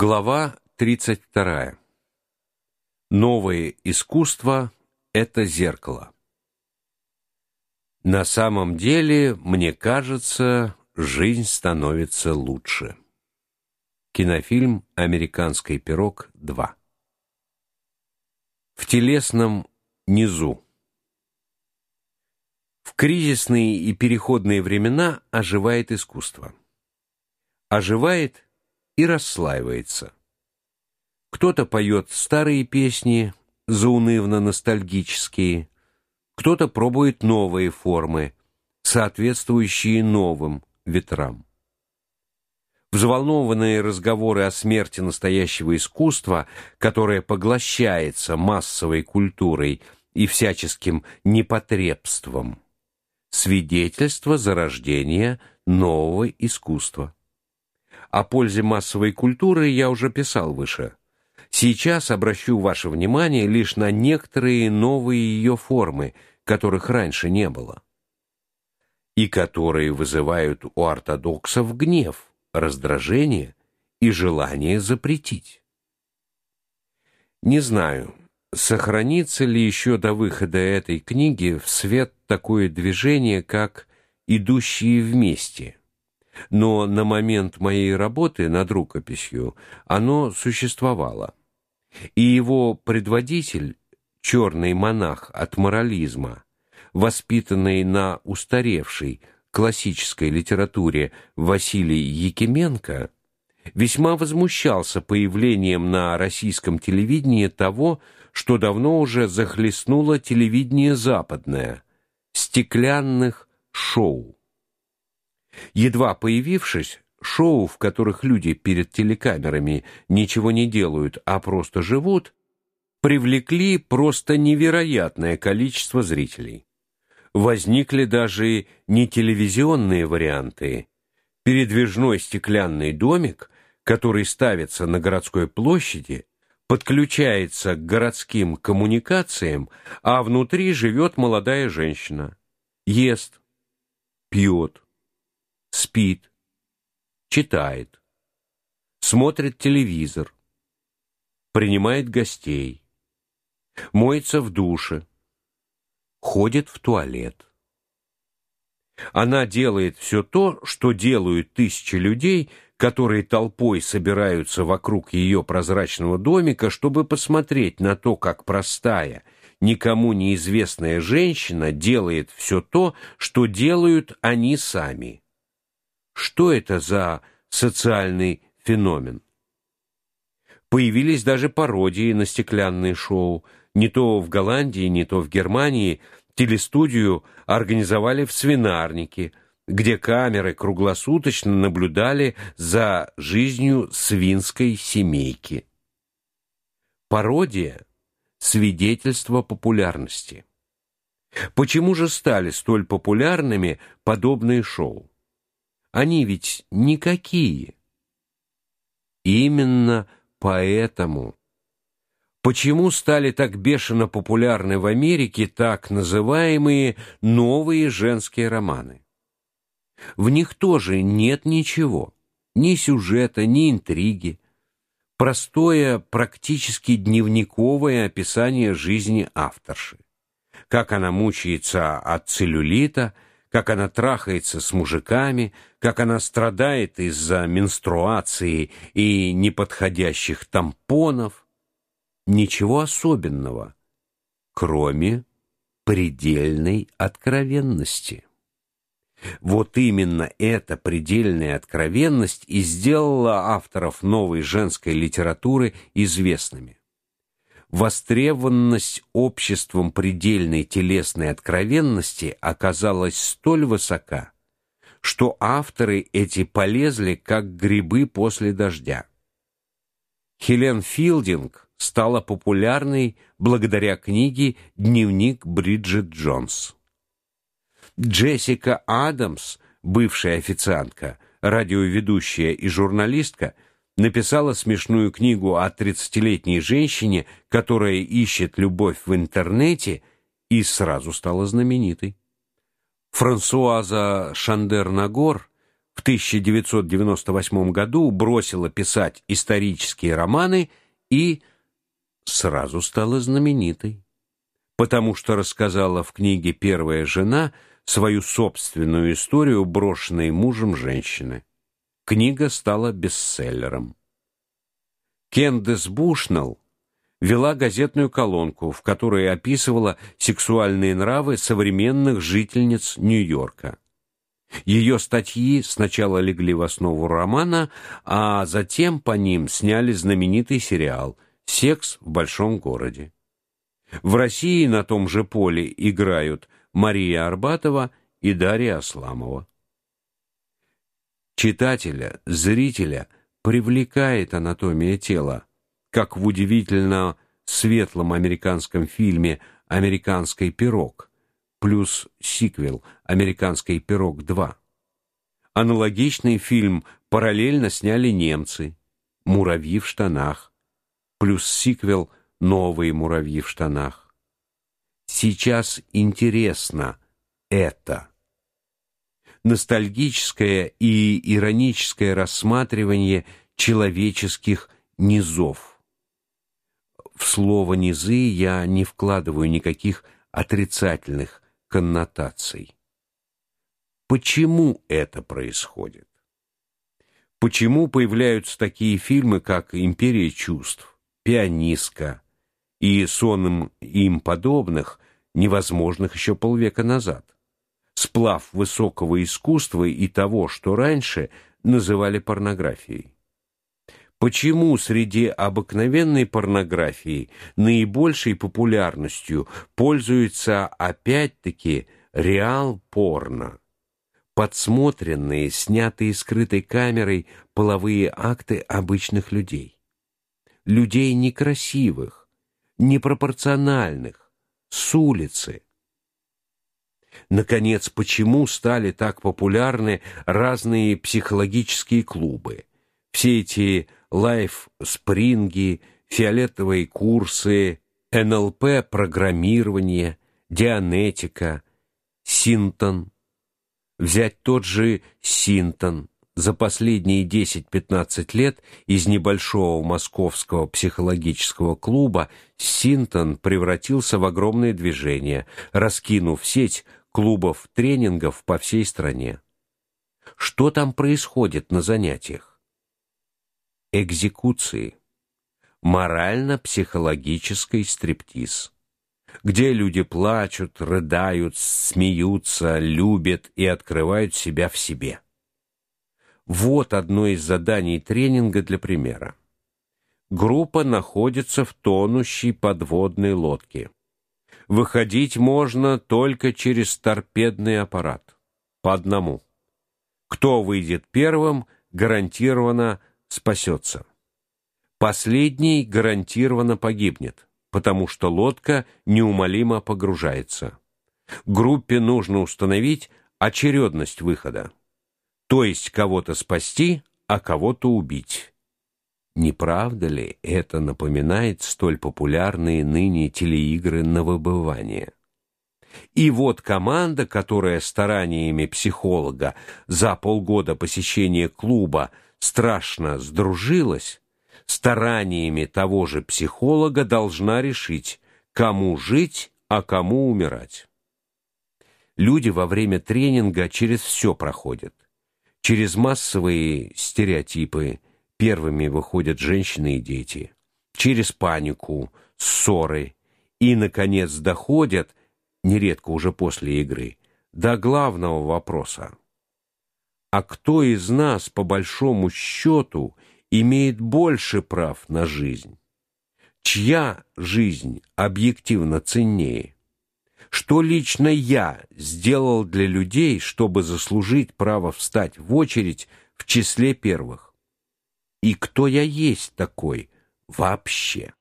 Глава 32. Новое искусство это зеркало. На самом деле, мне кажется, жизнь становится лучше. Кинофильм Американский пирог 2. В телесном низу. В кризисные и переходные времена оживает искусство. Оживает и расслаивается. Кто-то поет старые песни, заунывно-ностальгические, кто-то пробует новые формы, соответствующие новым ветрам. Взволнованные разговоры о смерти настоящего искусства, которое поглощается массовой культурой и всяческим непотребством, свидетельство зарождения нового искусства. О пользе массовой культуры я уже писал выше. Сейчас обращу ваше внимание лишь на некоторые новые ее формы, которых раньше не было, и которые вызывают у ортодоксов гнев, раздражение и желание запретить. Не знаю, сохранится ли еще до выхода этой книги в свет такое движение, как идущие вместе но на момент моей работы над рукописью оно существовало. И его предводитель, черный монах от морализма, воспитанный на устаревшей классической литературе Василий Якименко, весьма возмущался появлением на российском телевидении того, что давно уже захлестнуло телевидение западное стеклянных шоу. Едва появившись, шоу, в которых люди перед телекамерами ничего не делают, а просто живут, привлекли просто невероятное количество зрителей. Возникли даже не телевизионные варианты. Передвижной стеклянный домик, который ставится на городской площади, подключается к городским коммуникациям, а внутри живет молодая женщина. Ест, пьет, спит, читает, смотрит телевизор, принимает гостей, моется в душе, ходит в туалет. Она делает все то, что делают тысячи людей, которые толпой собираются вокруг ее прозрачного домика, чтобы посмотреть на то, как простая, никому неизвестная женщина делает все то, что делают они сами. Что это за социальный феномен? Появились даже пародии на стеклянные шоу. Не то в Голландии, не то в Германии телестудию организовали в свинарнике, где камеры круглосуточно наблюдали за жизнью свинской семейки. Пародия свидетельство популярности. Почему же стали столь популярными подобные шоу? Они ведь никакие. Именно поэтому Почему стали так бешено популярны в Америке так называемые новые женские романы? В них тоже нет ничего, ни сюжета, ни интриги. Простое, практически дневниковое описание жизни авторши. Как она мучается от целлюлита, как она трахается с мужиками, как она страдает из-за менструации и неподходящих тампонов. Ничего особенного, кроме предельной откровенности. Вот именно эта предельная откровенность и сделала авторов новой женской литературы известными востребованность обществом предельной телесной откровенности оказалась столь высока, что авторы эти полезли как грибы после дождя. Хелен Филдинг стала популярной благодаря книге Дневник Бриджит Джонс. Джессика Адамс, бывшая официантка, радиоведущая и журналистка, написала смешную книгу о тридцатилетней женщине, которая ищет любовь в интернете, и сразу стала знаменитой. Франсуаза Шандер-Нагор в 1998 году бросила писать исторические романы и сразу стала знаменитой, потому что рассказала в книге Первая жена свою собственную историю брошенной мужем женщины. Книга стала бестселлером. Кендис Бушнелл вела газетную колонку, в которой описывала сексуальные нравы современных жительниц Нью-Йорка. Ее статьи сначала легли в основу романа, а затем по ним сняли знаменитый сериал Секс в большом городе. В России на том же поле играют Мария Арбатова и Дарья Асламова. Читателя, зрителя привлекает анатомия тела, как в удивительно светлом американском фильме Американский пирог плюс сиквел Американский пирог 2. Аналогичный фильм параллельно сняли немцы Муравьи в штанах плюс сиквел Новые муравьи в штанах. Сейчас интересно это ностальгическое и ироническое рассматривание человеческих низов. В слово низы я не вкладываю никаких отрицательных коннотаций. Почему это происходит? Почему появляются такие фильмы, как Империя чувств, Пианистка и сон им подобных, невозможных еще полвека назад? Сплав высокого искусства и того, что раньше называли порнографией. Почему среди обыкновенной порнографии наибольшей популярностью пользуется опять-таки реал-порно? Подсмотренные, снятые скрытой камерой половые акты обычных людей. Людей некрасивых, непропорциональных, с улицы. Наконец, почему стали так популярны разные психологические клубы? Все эти лайф-спринги, фиолетовые курсы, НЛП программирование, дианетика, синтон. Взять тот же синтон. За последние 10-15 лет из небольшого московского психологического клуба Синтон превратился в огромное движение, раскинув сеть клубов тренингов по всей стране. Что там происходит на занятиях? экзекуции, морально-психологический стриптиз, где люди плачут, рыдают, смеются, любят и открывают себя в себе. Вот одно из заданий тренинга для примера. Группа находится в тонущей подводной лодке. Выходить можно только через торпедный аппарат, по одному. Кто выйдет первым, гарантированно спасется. Последний гарантированно погибнет, потому что лодка неумолимо погружается. Группе нужно установить очередность выхода. То есть кого-то спасти, а кого-то убить. Не правда ли это напоминает столь популярные ныне телеигры на выбывание? И вот команда, которая стараниями психолога за полгода посещения клуба страшно сдружилась, стараниями того же психолога должна решить, кому жить, а кому умирать. Люди во время тренинга через все проходят. Через массовые стереотипы первыми выходят женщины и дети, через панику, ссоры и наконец доходят, нередко уже после игры, до главного вопроса. А кто из нас по большому счету имеет больше прав на жизнь? Чья жизнь объективно ценнее? Что лично я сделал для людей, чтобы заслужить право встать в очередь в числе первых? И кто я есть такой вообще?